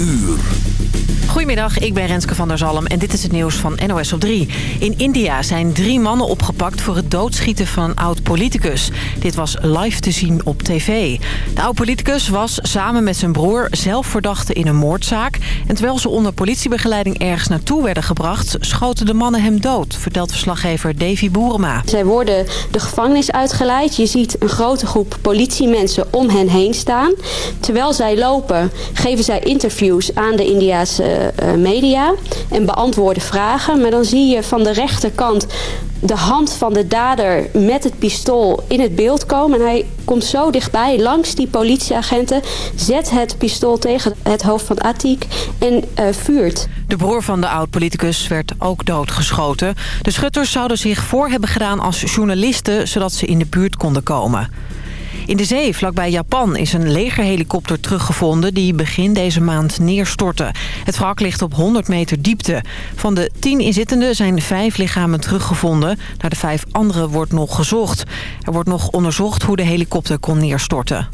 uur. Goedemiddag, ik ben Renske van der Zalm en dit is het nieuws van NOS op 3. In India zijn drie mannen opgepakt voor het doodschieten van een oud-politicus. Dit was live te zien op tv. De oud-politicus was samen met zijn broer zelf verdachte in een moordzaak. En terwijl ze onder politiebegeleiding ergens naartoe werden gebracht... schoten de mannen hem dood, vertelt verslaggever Davy Boerema. Zij worden de gevangenis uitgeleid. Je ziet een grote groep politiemensen om hen heen staan. Terwijl zij lopen geven zij interviews aan de Indiase uh, media en beantwoorden vragen. Maar dan zie je van de rechterkant de hand van de dader met het pistool in het beeld komen. En hij komt zo dichtbij langs die politieagenten, zet het pistool tegen het hoofd van Atik en uh, vuurt. De broer van de oud-politicus werd ook doodgeschoten. De schutters zouden zich voor hebben gedaan als journalisten, zodat ze in de buurt konden komen. In de zee, vlakbij Japan, is een legerhelikopter teruggevonden... die begin deze maand neerstortte. Het wrak ligt op 100 meter diepte. Van de 10 inzittenden zijn vijf lichamen teruggevonden. Naar de vijf andere wordt nog gezocht. Er wordt nog onderzocht hoe de helikopter kon neerstorten.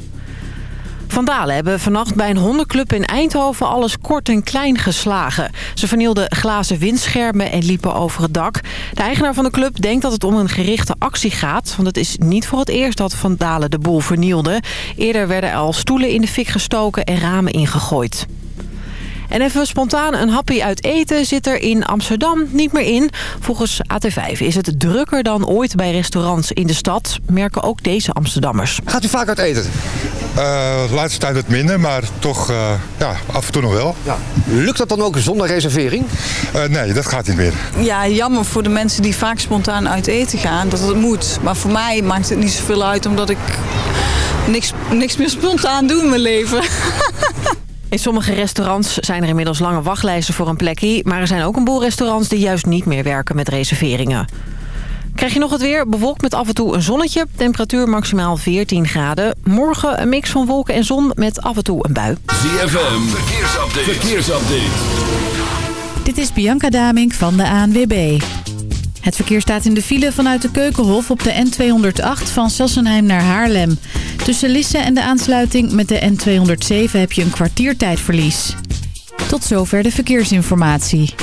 Vandalen hebben vannacht bij een hondenclub in Eindhoven alles kort en klein geslagen. Ze vernielden glazen windschermen en liepen over het dak. De eigenaar van de club denkt dat het om een gerichte actie gaat. Want het is niet voor het eerst dat Vandalen de boel vernielden. Eerder werden er al stoelen in de fik gestoken en ramen ingegooid. En even spontaan een happy uit eten zit er in Amsterdam niet meer in. Volgens AT5 is het drukker dan ooit bij restaurants in de stad. Merken ook deze Amsterdammers. Gaat u vaak uit eten? Uh, de laatste tijd het minder, maar toch uh, ja, af en toe nog wel. Ja. Lukt dat dan ook zonder reservering? Uh, nee, dat gaat niet meer. Ja, jammer voor de mensen die vaak spontaan uit eten gaan, dat het moet. Maar voor mij maakt het niet zoveel uit, omdat ik niks, niks meer spontaan doe in mijn leven. In sommige restaurants zijn er inmiddels lange wachtlijsten voor een plekje... maar er zijn ook een boel restaurants die juist niet meer werken met reserveringen. Krijg je nog het weer? Bewolkt met af en toe een zonnetje. Temperatuur maximaal 14 graden. Morgen een mix van wolken en zon met af en toe een bui. ZFM, verkeersupdate. verkeersupdate. Dit is Bianca Damink van de ANWB. Het verkeer staat in de file vanuit de Keukenhof op de N208 van Sassenheim naar Haarlem. Tussen Lisse en de aansluiting met de N207 heb je een kwartiertijdverlies. Tot zover de verkeersinformatie.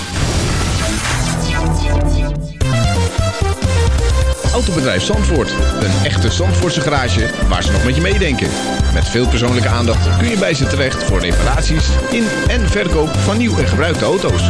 Autobedrijf Zandvoort. Een echte Zandvoortse garage waar ze nog met je meedenken. Met veel persoonlijke aandacht kun je bij ze terecht voor reparaties in en verkoop van nieuw en gebruikte auto's.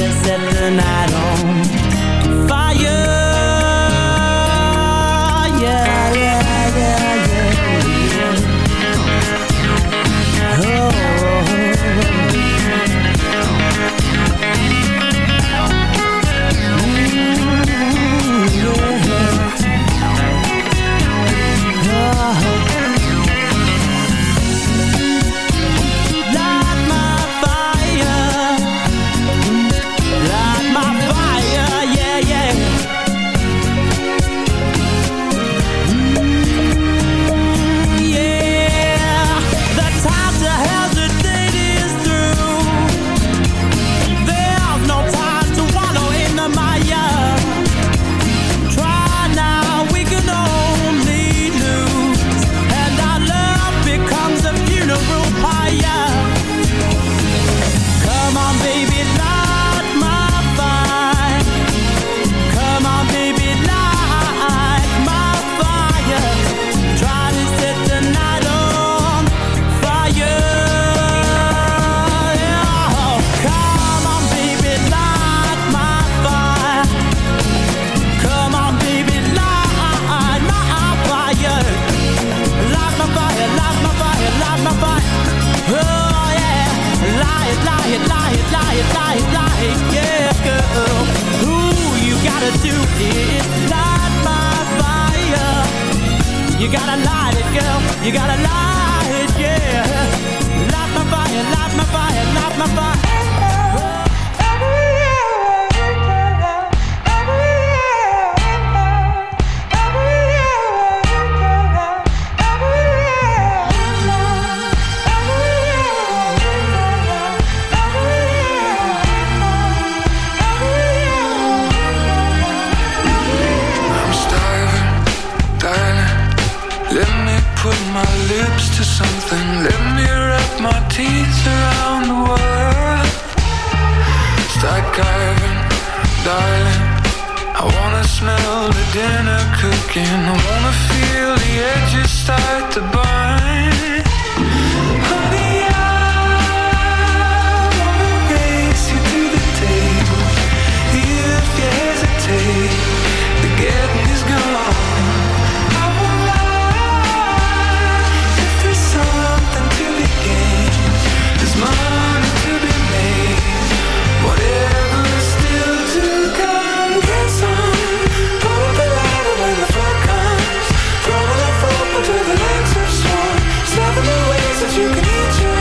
To set the night on fire. You can eat your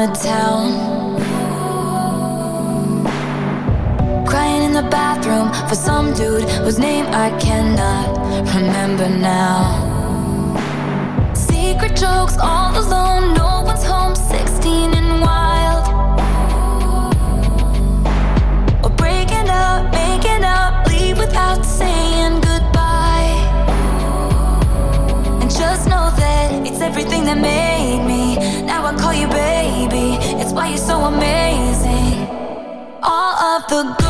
the town. Crying in the bathroom for some dude whose name I cannot remember now. the door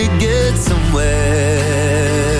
to get somewhere.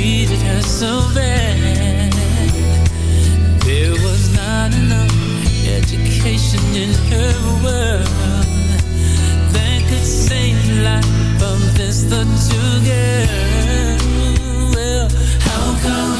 treated her so bad. There was not enough education in her world that could save the life of this little girl. Well, how come?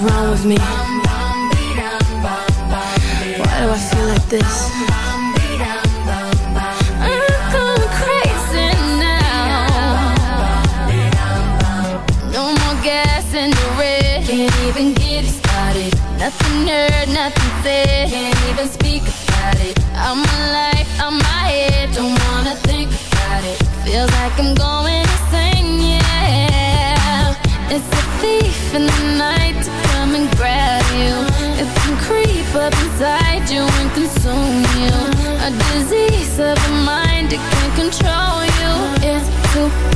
wrong with me? Why do I feel like this? Can't even get started. Nothing heard, nothing said. Can't even speak about it. I'm alive, I'm my head. Don't wanna think about it. Feels like I'm going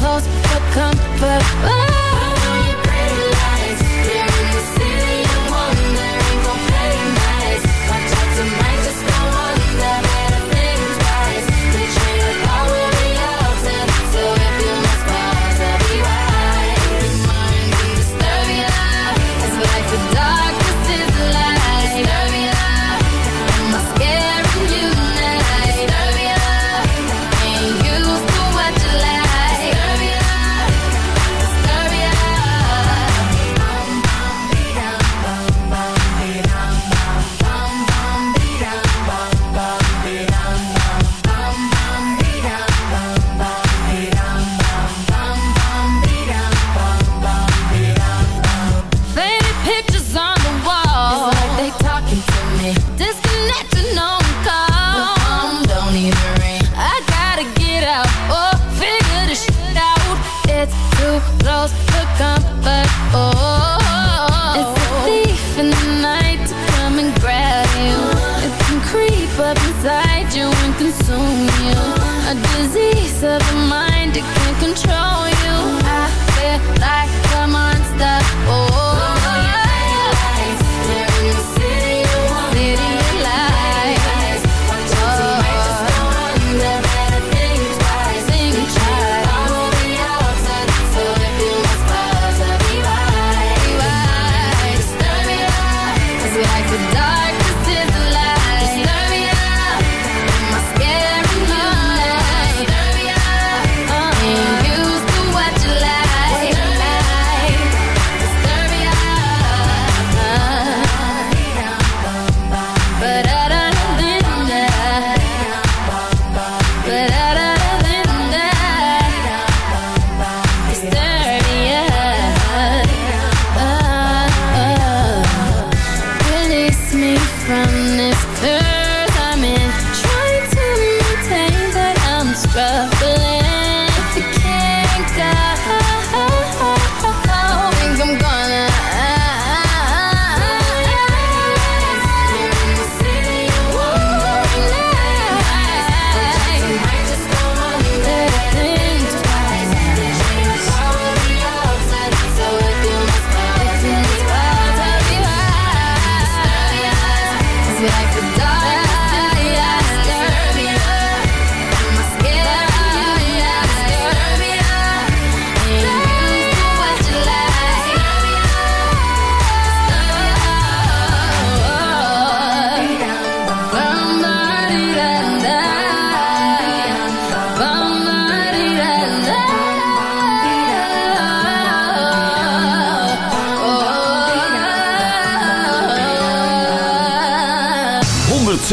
close for comfort. of a mind, it can't control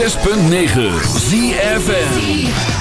106.9 ZFN